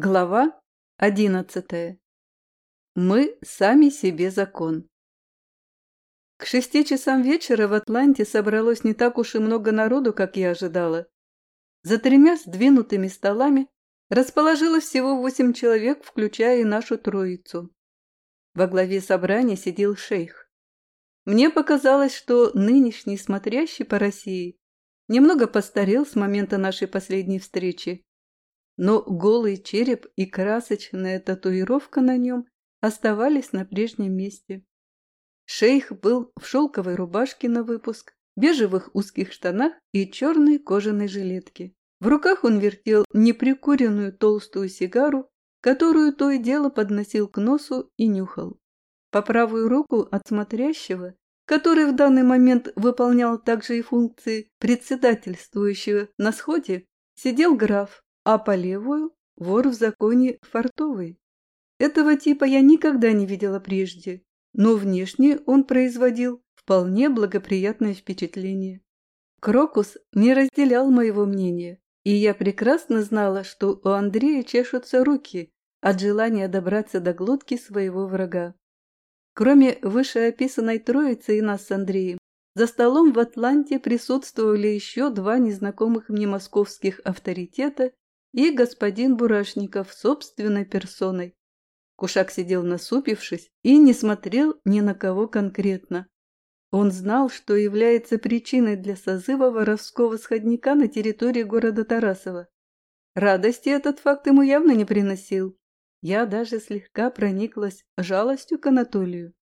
Глава одиннадцатая. Мы сами себе закон. К шести часам вечера в Атланте собралось не так уж и много народу, как я ожидала. За тремя сдвинутыми столами расположилось всего восемь человек, включая и нашу троицу. Во главе собрания сидел шейх. Мне показалось, что нынешний смотрящий по России немного постарел с момента нашей последней встречи но голый череп и красочная татуировка на нем оставались на прежнем месте. Шейх был в шелковой рубашке на выпуск, бежевых узких штанах и черной кожаной жилетке. В руках он вертел неприкуренную толстую сигару, которую то и дело подносил к носу и нюхал. По правую руку от смотрящего, который в данный момент выполнял также и функции председательствующего на сходе, сидел граф, а по левую – вор в законе фартовый. Этого типа я никогда не видела прежде, но внешне он производил вполне благоприятное впечатление. Крокус не разделял моего мнения, и я прекрасно знала, что у Андрея чешутся руки от желания добраться до глотки своего врага. Кроме вышеописанной троицы и нас с Андреем, за столом в Атланте присутствовали еще два незнакомых мне московских авторитета и господин Бурашников собственной персоной. Кушак сидел насупившись и не смотрел ни на кого конкретно. Он знал, что является причиной для созыва воровского сходника на территории города Тарасова. Радости этот факт ему явно не приносил. Я даже слегка прониклась жалостью к Анатолию.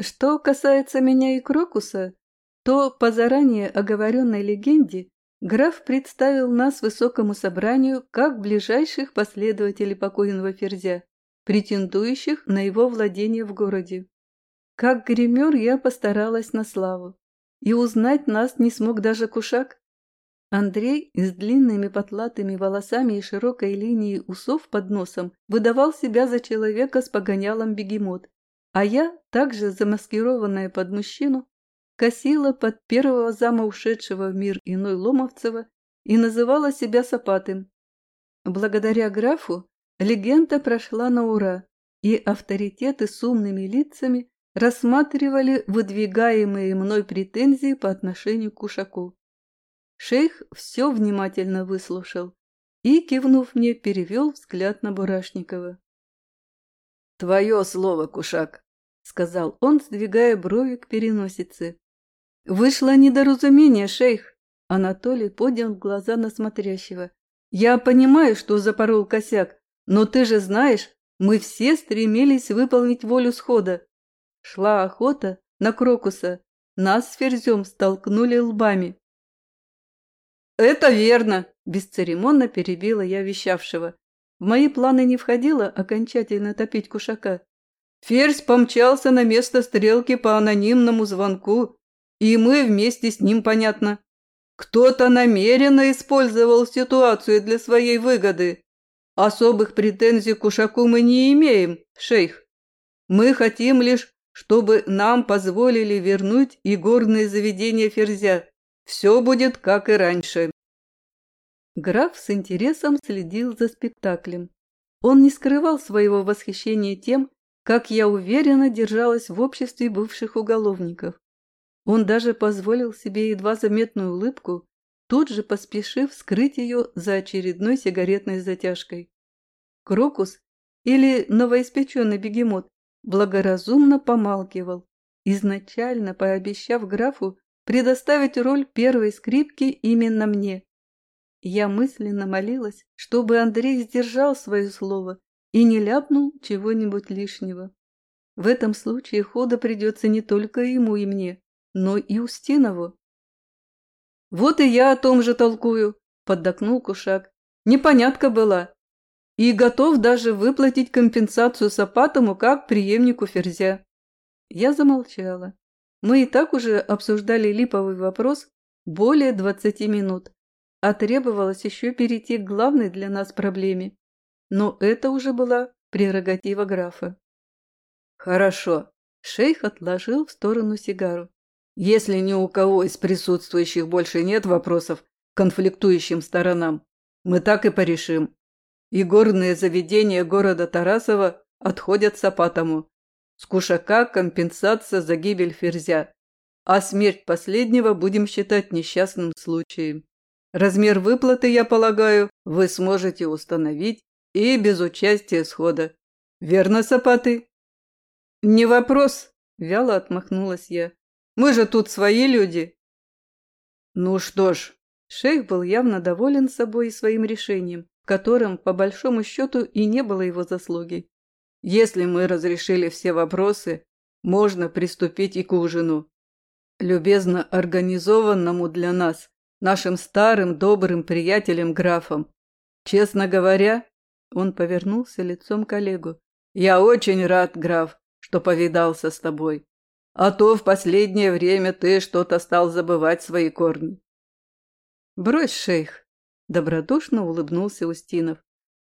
Что касается меня и Крокуса, то по заранее оговоренной легенде Граф представил нас высокому собранию как ближайших последователей покойного Ферзя, претендующих на его владение в городе. Как гример я постаралась на славу, и узнать нас не смог даже Кушак. Андрей с длинными потлатыми волосами и широкой линией усов под носом выдавал себя за человека с погонялом бегемот, а я, также замаскированная под мужчину, косила под первого зама ушедшего в мир иной Ломовцева и называла себя Сапатым. Благодаря графу легенда прошла на ура, и авторитеты с умными лицами рассматривали выдвигаемые мной претензии по отношению к Кушаку. Шейх все внимательно выслушал и, кивнув мне, перевел взгляд на Бурашникова. «Твое слово, Кушак», — сказал он, сдвигая брови к переносице. «Вышло недоразумение, шейх!» Анатолий поднял глаза на смотрящего. «Я понимаю, что запорол косяк, но ты же знаешь, мы все стремились выполнить волю схода. Шла охота на Крокуса, нас с Ферзем столкнули лбами». «Это верно!» – бесцеремонно перебила я вещавшего. В мои планы не входило окончательно топить кушака. Ферзь помчался на место стрелки по анонимному звонку и мы вместе с ним, понятно. Кто-то намеренно использовал ситуацию для своей выгоды. Особых претензий к Ушаку мы не имеем, шейх. Мы хотим лишь, чтобы нам позволили вернуть и горные заведения Ферзя. Все будет как и раньше. Граф с интересом следил за спектаклем. Он не скрывал своего восхищения тем, как я уверенно держалась в обществе бывших уголовников. Он даже позволил себе едва заметную улыбку, тут же поспешив скрыть ее за очередной сигаретной затяжкой. Крокус или новоиспеченный бегемот благоразумно помалкивал, изначально пообещав графу предоставить роль первой скрипки именно мне. Я мысленно молилась, чтобы Андрей сдержал свое слово и не ляпнул чего-нибудь лишнего. В этом случае хода придется не только ему и мне, но и Устинову. «Вот и я о том же толкую», – поддакнул Кушак. «Непонятка была. И готов даже выплатить компенсацию Сапатому как преемнику Ферзя». Я замолчала. Мы и так уже обсуждали липовый вопрос более двадцати минут, а требовалось еще перейти к главной для нас проблеме. Но это уже была прерогатива графа. «Хорошо», – шейх отложил в сторону сигару. Если ни у кого из присутствующих больше нет вопросов к конфликтующим сторонам, мы так и порешим. и горные заведения города Тарасова отходят Сапатому. С кушака компенсация за гибель ферзя, а смерть последнего будем считать несчастным случаем. Размер выплаты, я полагаю, вы сможете установить и без участия схода. Верно, Сапаты? Не вопрос, вяло отмахнулась я. Мы же тут свои люди. Ну что ж, шейх был явно доволен собой и своим решением, в котором, по большому счету, и не было его заслуги. Если мы разрешили все вопросы, можно приступить и к ужину. Любезно организованному для нас нашим старым добрым приятелем-графом. Честно говоря, он повернулся лицом к коллегу. Я очень рад, граф, что повидался с тобой. А то в последнее время ты что-то стал забывать свои корни. Брось, шейх, добродушно улыбнулся Устинов.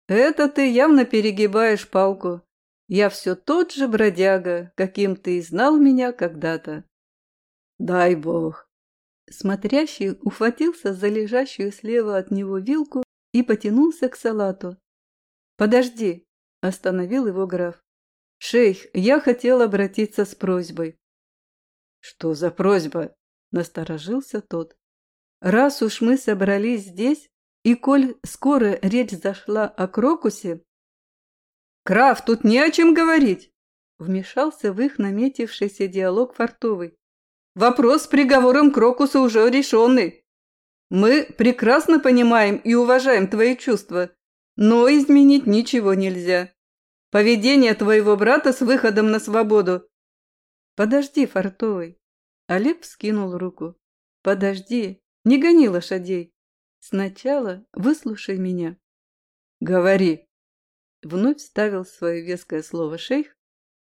Это ты явно перегибаешь палку. Я все тот же бродяга, каким ты и знал меня когда-то. Дай бог, Смотрящий ухватился за лежащую слева от него вилку и потянулся к салату. «Подожди!» – остановил его граф. «Шейх, я хотел обратиться с просьбой». «Что за просьба?» – насторожился тот. «Раз уж мы собрались здесь, и коль скоро речь зашла о крокусе...» «Граф, тут не о чем говорить!» – вмешался в их наметившийся диалог фартовый. Вопрос с приговором Крокуса уже решенный. Мы прекрасно понимаем и уважаем твои чувства, но изменить ничего нельзя. Поведение твоего брата с выходом на свободу. Подожди, Фартовый. Олег скинул руку. Подожди, не гони лошадей. Сначала выслушай меня. Говори. Вновь ставил свое веское слово шейх,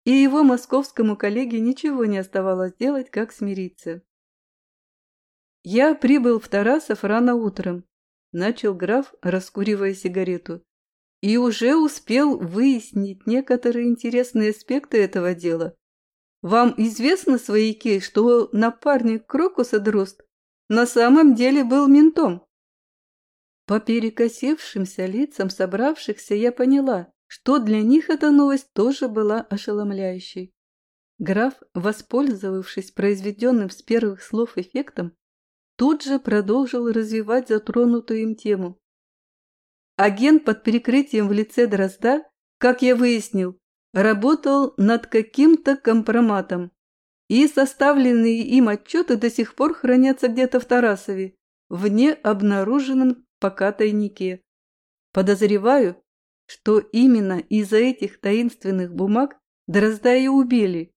и его московскому коллеге ничего не оставалось делать, как смириться. «Я прибыл в Тарасов рано утром», – начал граф, раскуривая сигарету, «и уже успел выяснить некоторые интересные аспекты этого дела. Вам известно, свояки, что напарник Крокуса Дрозд на самом деле был ментом?» По перекосившимся лицам собравшихся я поняла, что для них эта новость тоже была ошеломляющей. Граф, воспользовавшись произведенным с первых слов эффектом, тут же продолжил развивать затронутую им тему. Агент под прикрытием в лице Дрозда, как я выяснил, работал над каким-то компроматом, и составленные им отчеты до сих пор хранятся где-то в Тарасове, в необнаруженном пока тайнике. Подозреваю, что именно из-за этих таинственных бумаг Дрозда и убили.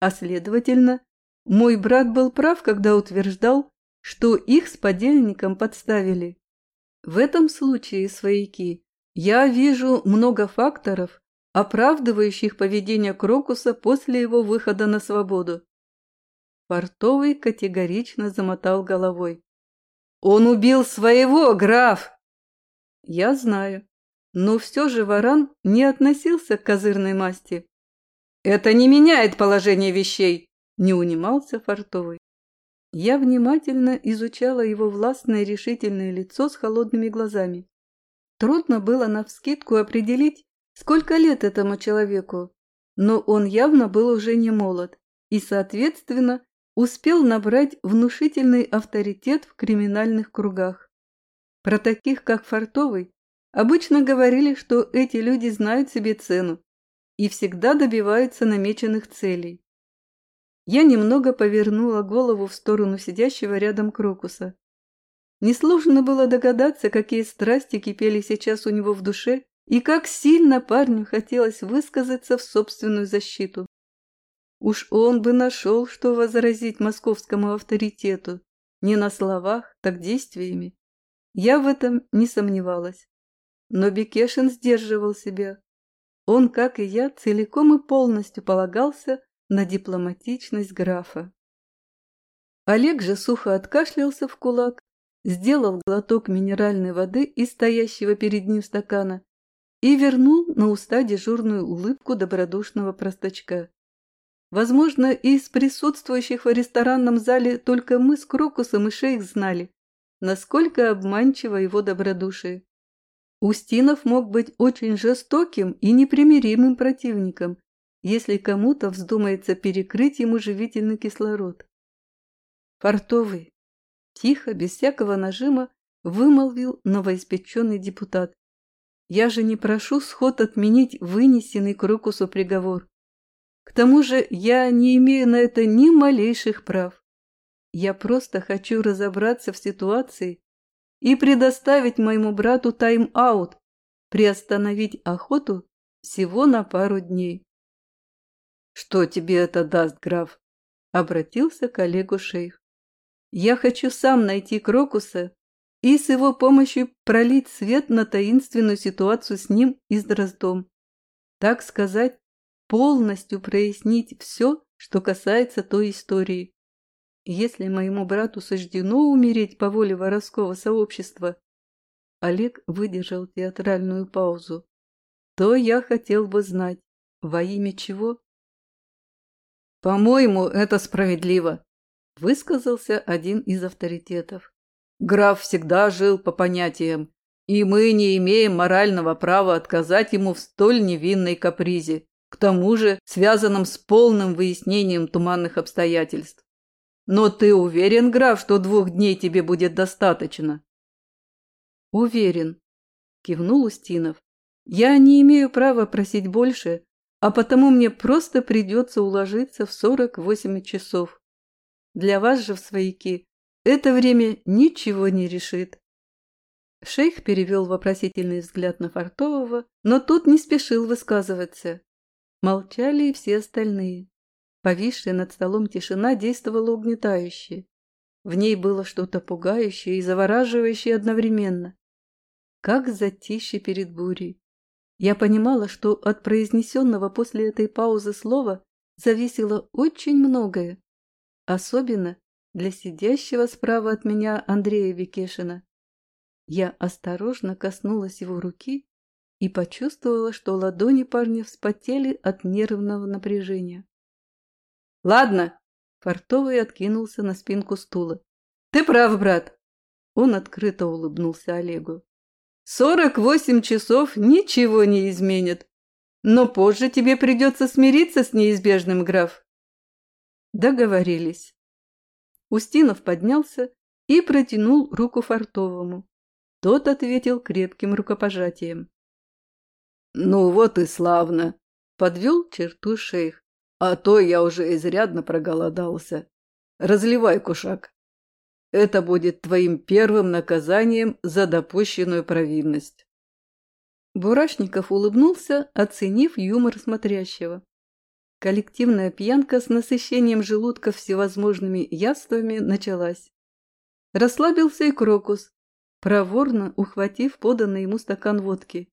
А следовательно, мой брат был прав, когда утверждал, что их с подельником подставили. В этом случае, свояки, я вижу много факторов, оправдывающих поведение Крокуса после его выхода на свободу. Портовый категорично замотал головой. «Он убил своего, граф!» «Я знаю. Но все же Варан не относился к козырной масти. «Это не меняет положение вещей!» – не унимался Фартовый. Я внимательно изучала его властное решительное лицо с холодными глазами. Трудно было навскидку определить, сколько лет этому человеку, но он явно был уже не молод и, соответственно, успел набрать внушительный авторитет в криминальных кругах. Про таких, как Фартовый, Обычно говорили, что эти люди знают себе цену и всегда добиваются намеченных целей. Я немного повернула голову в сторону сидящего рядом Крокуса. Несложно было догадаться, какие страсти кипели сейчас у него в душе и как сильно парню хотелось высказаться в собственную защиту. Уж он бы нашел, что возразить московскому авторитету, не на словах, так действиями. Я в этом не сомневалась. Но Бекешин сдерживал себя. Он, как и я, целиком и полностью полагался на дипломатичность графа. Олег же сухо откашлялся в кулак, сделал глоток минеральной воды из стоящего перед ним стакана и вернул на уста дежурную улыбку добродушного простачка. Возможно, из присутствующих в ресторанном зале только мы с Крокусом и Шейх знали, насколько обманчиво его добродушие. Устинов мог быть очень жестоким и непримиримым противником, если кому-то вздумается перекрыть ему живительный кислород. Фартовый, тихо, без всякого нажима, вымолвил новоиспеченный депутат. Я же не прошу сход отменить вынесенный Крокусу приговор. К тому же я не имею на это ни малейших прав. Я просто хочу разобраться в ситуации и предоставить моему брату тайм-аут, приостановить охоту всего на пару дней. «Что тебе это даст, граф?» — обратился к Олегу шейх. «Я хочу сам найти Крокуса и с его помощью пролить свет на таинственную ситуацию с ним и с Дроздом. Так сказать, полностью прояснить все, что касается той истории. Если моему брату суждено умереть по воле воровского сообщества, Олег выдержал театральную паузу, то я хотел бы знать, во имя чего? «По-моему, это справедливо», – высказался один из авторитетов. «Граф всегда жил по понятиям, и мы не имеем морального права отказать ему в столь невинной капризе, к тому же связанном с полным выяснением туманных обстоятельств. Но ты уверен, граф, что двух дней тебе будет достаточно? Уверен, кивнул Устинов. Я не имею права просить больше, а потому мне просто придется уложиться в сорок восемь часов. Для вас же в свояки это время ничего не решит. Шейх перевел вопросительный взгляд на Фартового, но тот не спешил высказываться. Молчали и все остальные. Повисшая над столом тишина действовала угнетающе. В ней было что-то пугающее и завораживающее одновременно. Как затище перед бурей. Я понимала, что от произнесенного после этой паузы слова зависело очень многое. Особенно для сидящего справа от меня Андрея Викешина. Я осторожно коснулась его руки и почувствовала, что ладони парня вспотели от нервного напряжения. Ладно. Фартовый откинулся на спинку стула. Ты прав, брат. Он открыто улыбнулся Олегу. Сорок восемь часов ничего не изменит. Но позже тебе придется смириться с неизбежным, граф. Договорились. Устинов поднялся и протянул руку Фартовому. Тот ответил крепким рукопожатием. «Ну вот и славно!» — подвел черту шейх. А то я уже изрядно проголодался. Разливай, кушак. Это будет твоим первым наказанием за допущенную провинность. Бурашников улыбнулся, оценив юмор смотрящего. Коллективная пьянка с насыщением желудка всевозможными яствами началась. Расслабился и Крокус, проворно ухватив поданный ему стакан водки.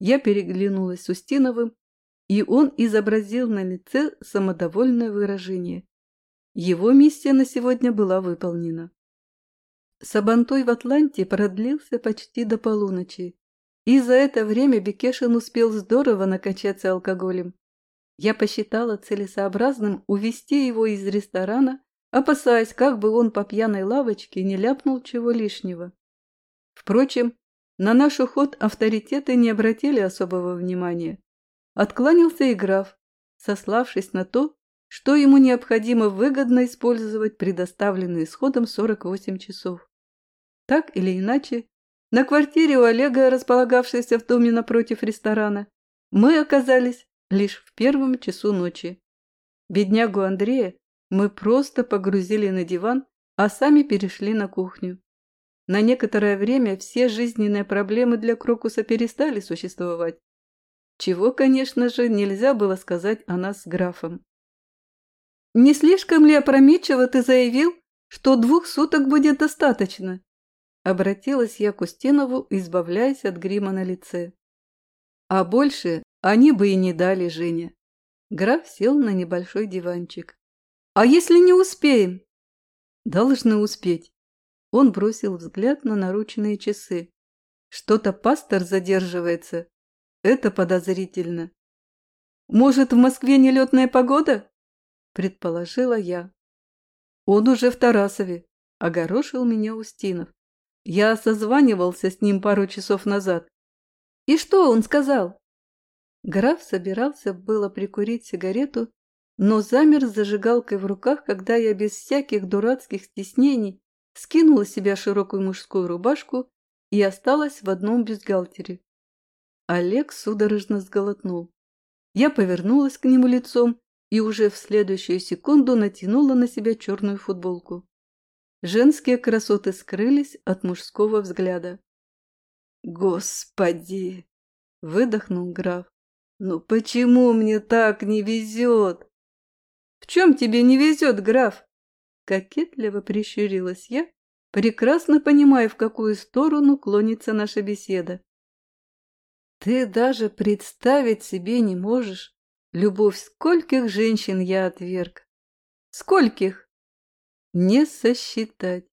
Я переглянулась с Устиновым и он изобразил на лице самодовольное выражение. Его миссия на сегодня была выполнена. Сабантой в Атланте продлился почти до полуночи, и за это время Бекешин успел здорово накачаться алкоголем. Я посчитала целесообразным увести его из ресторана, опасаясь, как бы он по пьяной лавочке не ляпнул чего лишнего. Впрочем, на наш уход авторитеты не обратили особого внимания. Откланялся и граф, сославшись на то, что ему необходимо выгодно использовать предоставленные сходом 48 часов. Так или иначе, на квартире у Олега, располагавшейся в доме напротив ресторана, мы оказались лишь в первом часу ночи. Беднягу Андрея мы просто погрузили на диван, а сами перешли на кухню. На некоторое время все жизненные проблемы для Крокуса перестали существовать, чего, конечно же, нельзя было сказать о нас с графом. «Не слишком ли опрометчиво ты заявил, что двух суток будет достаточно?» Обратилась я к Устинову, избавляясь от грима на лице. А больше они бы и не дали Жене. Граф сел на небольшой диванчик. «А если не успеем?» «Должны успеть». Он бросил взгляд на наручные часы. «Что-то пастор задерживается. Это подозрительно. Может, в Москве нелетная погода? Предположила я. Он уже в Тарасове. Огорошил меня Устинов. Я созванивался с ним пару часов назад. И что он сказал? Граф собирался было прикурить сигарету, но замер с зажигалкой в руках, когда я без всяких дурацких стеснений скинула с себя широкую мужскую рубашку и осталась в одном бюстгальтере. Олег судорожно сглотнул. Я повернулась к нему лицом и уже в следующую секунду натянула на себя черную футболку. Женские красоты скрылись от мужского взгляда. «Господи!» — выдохнул граф. «Ну почему мне так не везет?» «В чем тебе не везет, граф?» Кокетливо прищурилась я, прекрасно понимая, в какую сторону клонится наша беседа. «Ты даже представить себе не можешь, любовь скольких женщин я отверг. Скольких? Не сосчитать.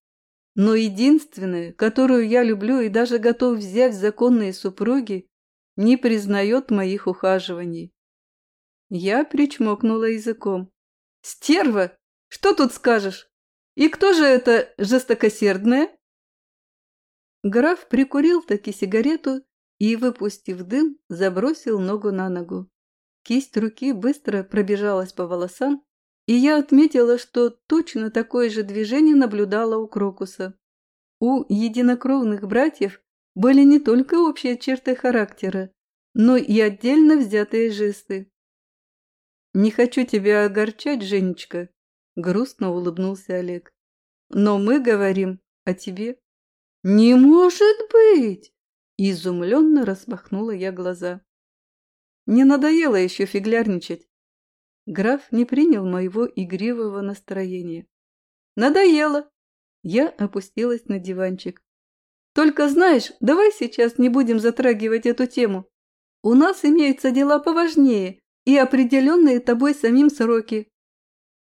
Но единственная, которую я люблю и даже готов взять в законные супруги, не признает моих ухаживаний. Я причмокнула языком. «Стерва! Что тут скажешь? И кто же это жестокосердная?» Граф прикурил таки сигарету и, выпустив дым, забросил ногу на ногу. Кисть руки быстро пробежалась по волосам, и я отметила, что точно такое же движение наблюдала у Крокуса. У единокровных братьев были не только общие черты характера, но и отдельно взятые жесты. «Не хочу тебя огорчать, Женечка», — грустно улыбнулся Олег. «Но мы говорим о тебе». «Не может быть!» — изумленно распахнула я глаза. Не надоело еще фиглярничать. Граф не принял моего игривого настроения. «Надоело!» Я опустилась на диванчик. «Только знаешь, давай сейчас не будем затрагивать эту тему. У нас имеются дела поважнее и определенные тобой самим сроки».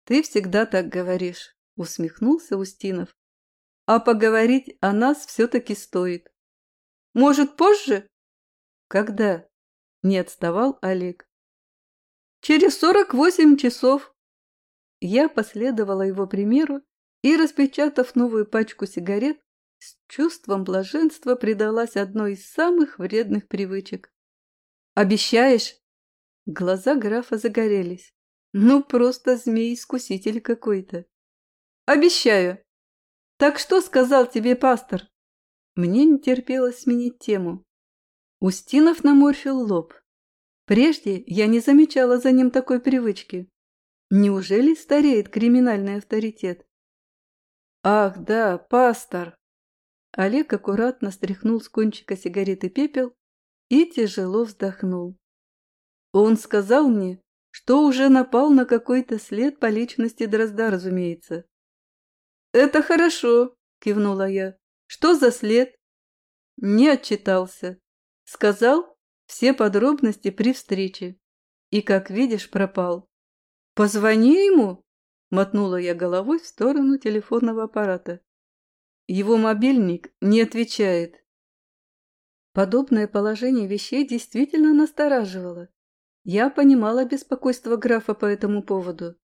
«Ты всегда так говоришь», — усмехнулся Устинов. «А поговорить о нас все-таки стоит». «Может, позже?» «Когда?» — не отставал Олег. «Через сорок восемь часов». Я последовала его примеру и, распечатав новую пачку сигарет, с чувством блаженства предалась одной из самых вредных привычек. «Обещаешь?» Глаза графа загорелись. «Ну, просто змей-искуситель какой-то». «Обещаю!» «Так что сказал тебе пастор?» Мне не терпелось сменить тему. Устинов наморщил лоб. Прежде я не замечала за ним такой привычки. Неужели стареет криминальный авторитет? Ах, да, пастор! Олег аккуратно стряхнул с кончика сигареты пепел и тяжело вздохнул. Он сказал мне, что уже напал на какой-то след по личности Дрозда, разумеется. «Это хорошо», — кивнула я. «Что за след?» Не отчитался. Сказал все подробности при встрече. И, как видишь, пропал. «Позвони ему!» Мотнула я головой в сторону телефонного аппарата. Его мобильник не отвечает. Подобное положение вещей действительно настораживало. Я понимала беспокойство графа по этому поводу.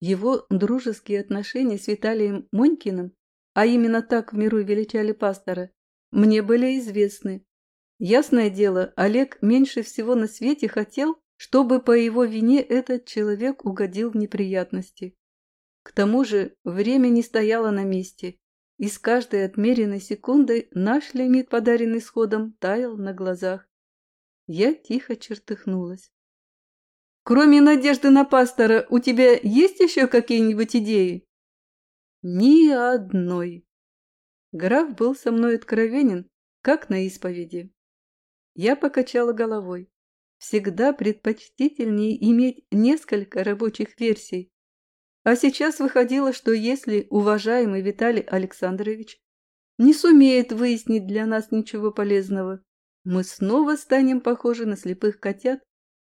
Его дружеские отношения с Виталием Монькиным, а именно так в миру величали пастора, мне были известны. Ясное дело, Олег меньше всего на свете хотел, чтобы по его вине этот человек угодил в неприятности. К тому же время не стояло на месте, и с каждой отмеренной секундой наш лимит, подаренный сходом, таял на глазах. Я тихо чертыхнулась. «Кроме надежды на пастора, у тебя есть еще какие-нибудь идеи?» «Ни одной». Граф был со мной откровенен, как на исповеди. Я покачала головой. Всегда предпочтительнее иметь несколько рабочих версий, а сейчас выходило, что если уважаемый Виталий Александрович не сумеет выяснить для нас ничего полезного, мы снова станем похожи на слепых котят,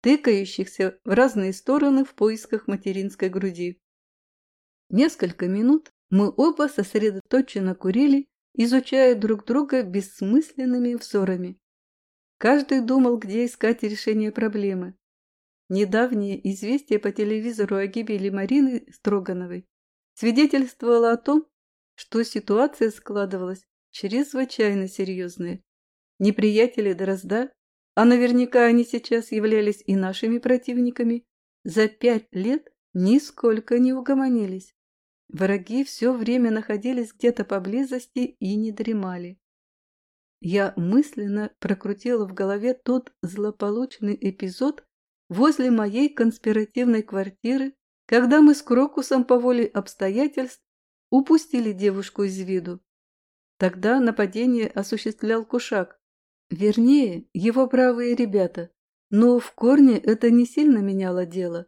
тыкающихся в разные стороны в поисках материнской груди. Несколько минут мы оба сосредоточенно курили, изучая друг друга бессмысленными взорами. Каждый думал, где искать решение проблемы. Недавнее известие по телевизору о гибели Марины Строгановой свидетельствовало о том, что ситуация складывалась чрезвычайно серьезная. Неприятели Дрозда а наверняка они сейчас являлись и нашими противниками, за пять лет нисколько не угомонились. Враги все время находились где-то поблизости и не дремали. Я мысленно прокрутила в голове тот злополучный эпизод возле моей конспиративной квартиры, когда мы с Крокусом по воле обстоятельств упустили девушку из виду. Тогда нападение осуществлял Кушак, вернее, его правые ребята, но в корне это не сильно меняло дело.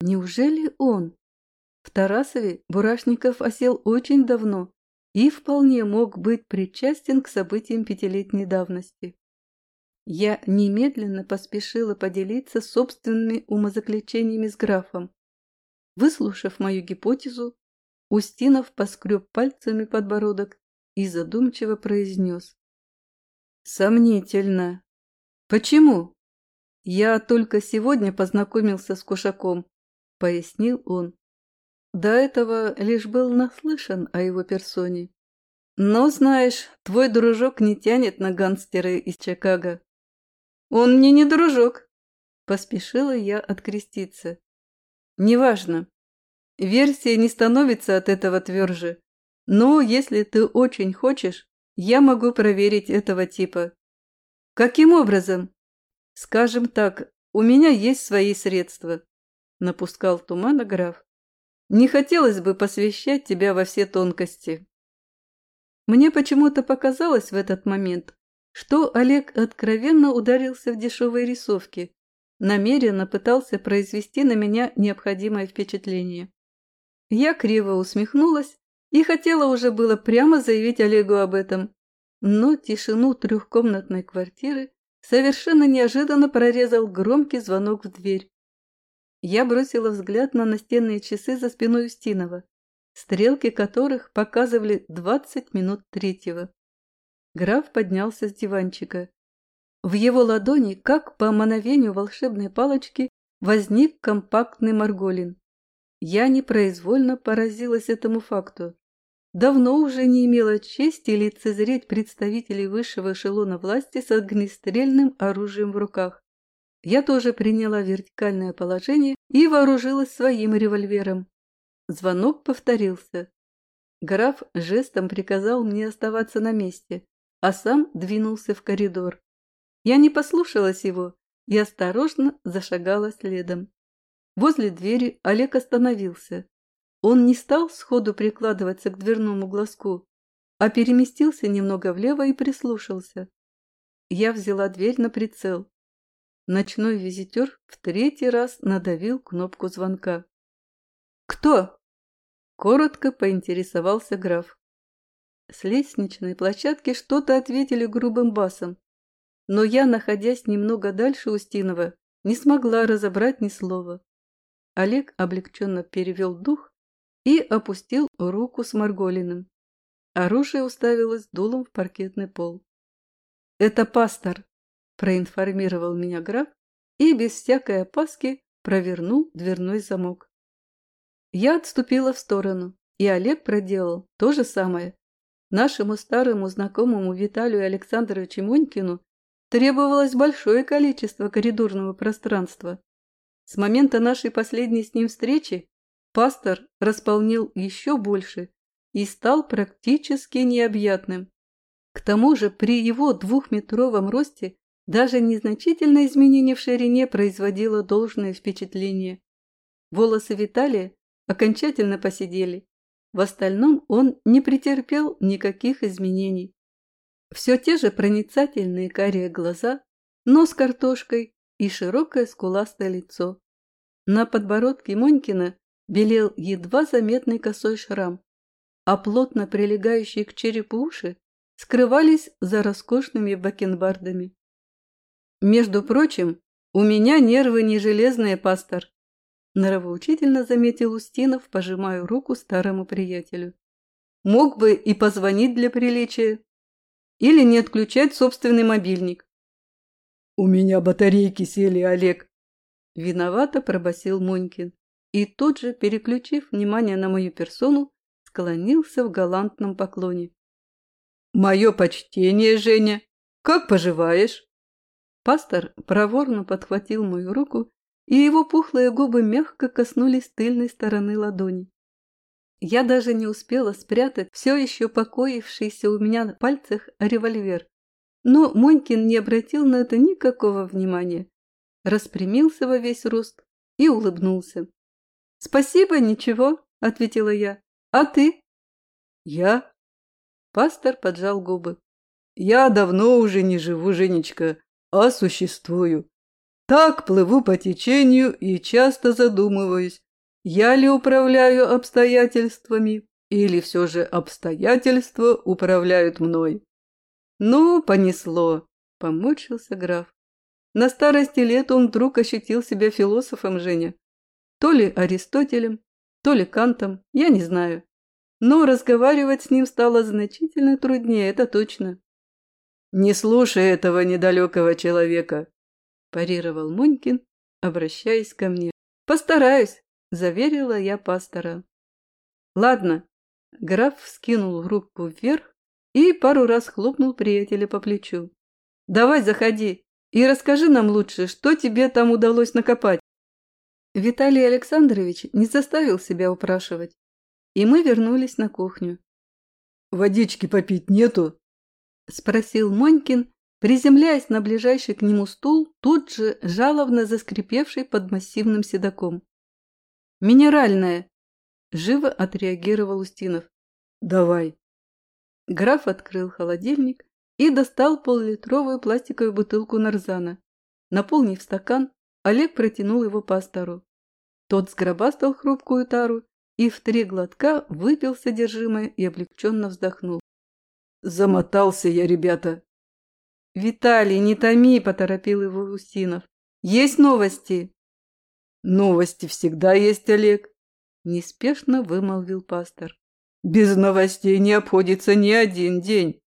Неужели он? В Тарасове Бурашников осел очень давно и вполне мог быть причастен к событиям пятилетней давности. Я немедленно поспешила поделиться собственными умозаключениями с графом. Выслушав мою гипотезу, Устинов поскреб пальцами подбородок и задумчиво произнес. «Сомнительно. Почему?» «Я только сегодня познакомился с Кушаком», — пояснил он. До этого лишь был наслышан о его персоне. Но, знаешь, твой дружок не тянет на гангстера из Чикаго. Он мне не дружок. Поспешила я откреститься. Неважно. Версия не становится от этого тверже. Но если ты очень хочешь, я могу проверить этого типа. Каким образом? Скажем так, у меня есть свои средства. Напускал тумана граф. Не хотелось бы посвящать тебя во все тонкости. Мне почему-то показалось в этот момент, что Олег откровенно ударился в дешевые рисовки, намеренно пытался произвести на меня необходимое впечатление. Я криво усмехнулась и хотела уже было прямо заявить Олегу об этом, но тишину трехкомнатной квартиры совершенно неожиданно прорезал громкий звонок в дверь. Я бросила взгляд на настенные часы за спиной Устинова, стрелки которых показывали двадцать минут третьего. Граф поднялся с диванчика. В его ладони, как по мановению волшебной палочки, возник компактный Марголин. Я непроизвольно поразилась этому факту. Давно уже не имела чести лицезреть представителей высшего эшелона власти с огнестрельным оружием в руках. Я тоже приняла вертикальное положение и вооружилась своим револьвером. Звонок повторился. Граф жестом приказал мне оставаться на месте, а сам двинулся в коридор. Я не послушалась его и осторожно зашагала следом. Возле двери Олег остановился. Он не стал сходу прикладываться к дверному глазку, а переместился немного влево и прислушался. Я взяла дверь на прицел. Ночной визитер в третий раз надавил кнопку звонка. «Кто?» – коротко поинтересовался граф. С лестничной площадки что-то ответили грубым басом, но я, находясь немного дальше Устинова, не смогла разобрать ни слова. Олег облегченно перевел дух и опустил руку с Марголиным. Оружие уставилось дулом в паркетный пол. «Это пастор», проинформировал меня граф и без всякой опаски провернул дверной замок. Я отступила в сторону, и Олег проделал то же самое. Нашему старому знакомому Виталию Александровичу Монькину требовалось большое количество коридорного пространства. С момента нашей последней с ним встречи пастор располнил еще больше и стал практически необъятным. К тому же при его двухметровом росте даже незначительное изменение в ширине производило должное впечатление. Волосы Виталия окончательно посидели. В остальном он не претерпел никаких изменений. Все те же проницательные карие глаза, нос картошкой и широкое скуластое лицо. На подбородке Монькина белел едва заметный косой шрам, а плотно прилегающие к черепу уши скрывались за роскошными бакенбардами. Между прочим, у меня нервы не железные, пастор. Нравоучительно заметил Устинов, пожимая руку старому приятелю. Мог бы и позвонить для приличия. Или не отключать собственный мобильник. У меня батарейки сели, Олег. Виновато пробасил Монькин. И тут же, переключив внимание на мою персону, склонился в галантном поклоне. «Мое почтение, Женя! Как поживаешь?» Пастор проворно подхватил мою руку, и его пухлые губы мягко коснулись тыльной стороны ладони. Я даже не успела спрятать все еще покоившийся у меня на пальцах револьвер. Но Монькин не обратил на это никакого внимания. Распрямился во весь рост и улыбнулся. «Спасибо, ничего», — ответила я. «А ты?» «Я?» Пастор поджал губы. «Я давно уже не живу, Женечка, а существую. Так плыву по течению и часто задумываюсь, я ли управляю обстоятельствами или все же обстоятельства управляют мной. Ну, понесло, помучился граф. На старости лет он вдруг ощутил себя философом Женя. То ли Аристотелем, то ли Кантом, я не знаю. Но разговаривать с ним стало значительно труднее, это точно. «Не слушай этого недалекого человека», – парировал Монькин, обращаясь ко мне. «Постараюсь», – заверила я пастора. «Ладно». Граф вскинул руку вверх и пару раз хлопнул приятеля по плечу. «Давай, заходи и расскажи нам лучше, что тебе там удалось накопать». Виталий Александрович не заставил себя упрашивать, и мы вернулись на кухню. «Водички попить нету?» – спросил Монькин, приземляясь на ближайший к нему стул, тут же жалобно заскрипевший под массивным седаком. «Минеральная!» – живо отреагировал Устинов. «Давай!» Граф открыл холодильник и достал поллитровую пластиковую бутылку нарзана. Наполнив стакан, Олег протянул его пастору. Тот сгробастал хрупкую тару и в три глотка выпил содержимое и облегченно вздохнул. Замотался я, ребята. Виталий, не томи, поторопил его Устинов. Есть новости? Новости всегда есть, Олег. Неспешно вымолвил пастор. Без новостей не обходится ни один день.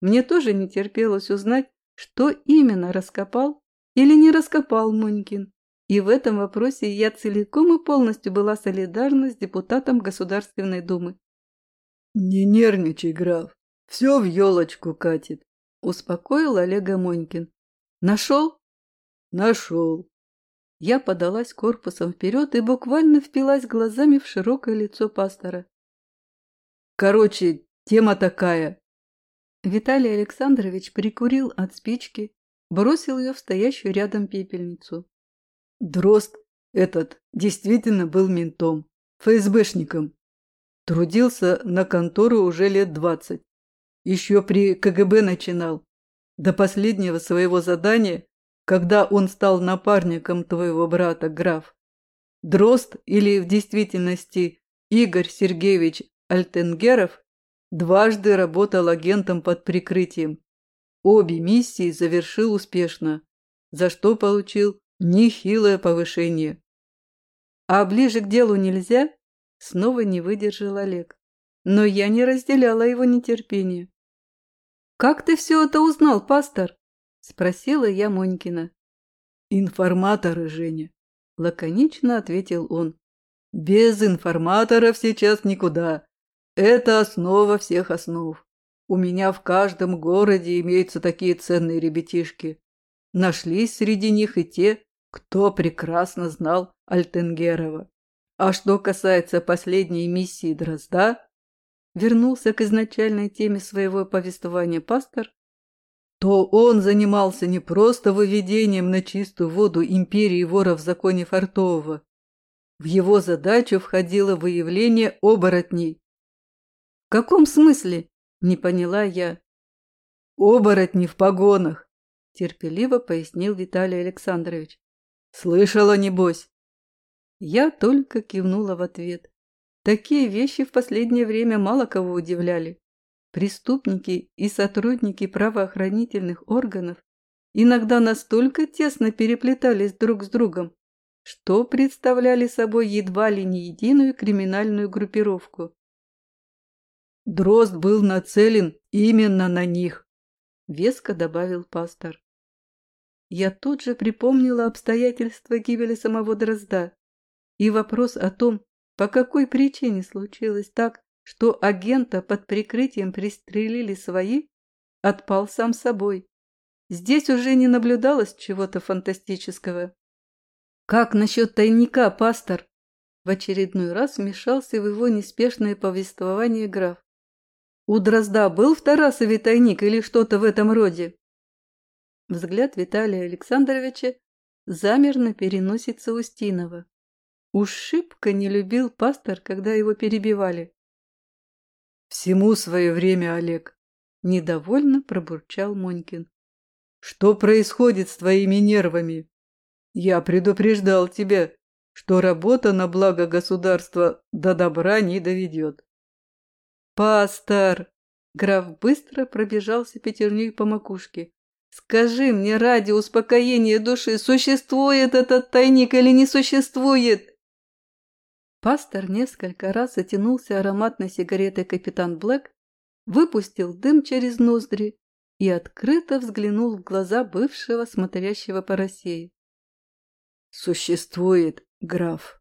Мне тоже не терпелось узнать, что именно раскопал или не раскопал Монькин. И в этом вопросе я целиком и полностью была солидарна с депутатом Государственной Думы. «Не нервничай, граф. Все в елочку катит», — успокоил Олега Монькин. «Нашел?» «Нашел». Я подалась корпусом вперед и буквально впилась глазами в широкое лицо пастора. «Короче, тема такая». Виталий Александрович прикурил от спички, бросил ее в стоящую рядом пепельницу. Дрозд этот действительно был ментом, ФСБшником. Трудился на контору уже лет двадцать. Еще при КГБ начинал. До последнего своего задания, когда он стал напарником твоего брата, граф. Дрозд, или в действительности Игорь Сергеевич Альтенгеров, дважды работал агентом под прикрытием. Обе миссии завершил успешно, за что получил нехилое повышение. А ближе к делу нельзя? Снова не выдержал Олег. Но я не разделяла его нетерпение. «Как ты все это узнал, пастор?» – спросила я Монькина. «Информаторы, Женя», – лаконично ответил он. «Без информаторов сейчас никуда. Это основа всех основ. У меня в каждом городе имеются такие ценные ребятишки. Нашлись среди них и те, кто прекрасно знал Альтенгерова. А что касается последней миссии Дрозда, вернулся к изначальной теме своего повествования пастор, то он занимался не просто выведением на чистую воду империи вора в законе Фартового. В его задачу входило выявление оборотней. «В каком смысле?» – не поняла я. «Оборотни в погонах», – терпеливо пояснил Виталий Александрович. «Слышала, небось?» Я только кивнула в ответ. Такие вещи в последнее время мало кого удивляли. Преступники и сотрудники правоохранительных органов иногда настолько тесно переплетались друг с другом, что представляли собой едва ли не единую криминальную группировку. «Дрозд был нацелен именно на них», — веско добавил пастор. Я тут же припомнила обстоятельства гибели самого Дрозда и вопрос о том, по какой причине случилось так, что агента под прикрытием пристрелили свои, отпал сам собой. Здесь уже не наблюдалось чего-то фантастического. «Как насчет тайника, пастор?» В очередной раз вмешался в его неспешное повествование граф. «У Дрозда был в Тарасове тайник или что-то в этом роде?» Взгляд Виталия Александровича замер на переносице Устинова. Уж шибко не любил пастор, когда его перебивали. «Всему свое время, Олег», – недовольно пробурчал Монькин. «Что происходит с твоими нервами? Я предупреждал тебя, что работа на благо государства до добра не доведет». «Пастор!» – граф быстро пробежался пятерней по макушке. «Скажи мне ради успокоения души, существует этот тайник или не существует?» Пастор несколько раз затянулся ароматной сигаретой «Капитан Блэк», выпустил дым через ноздри и открыто взглянул в глаза бывшего смотрящего по России. «Существует, граф»,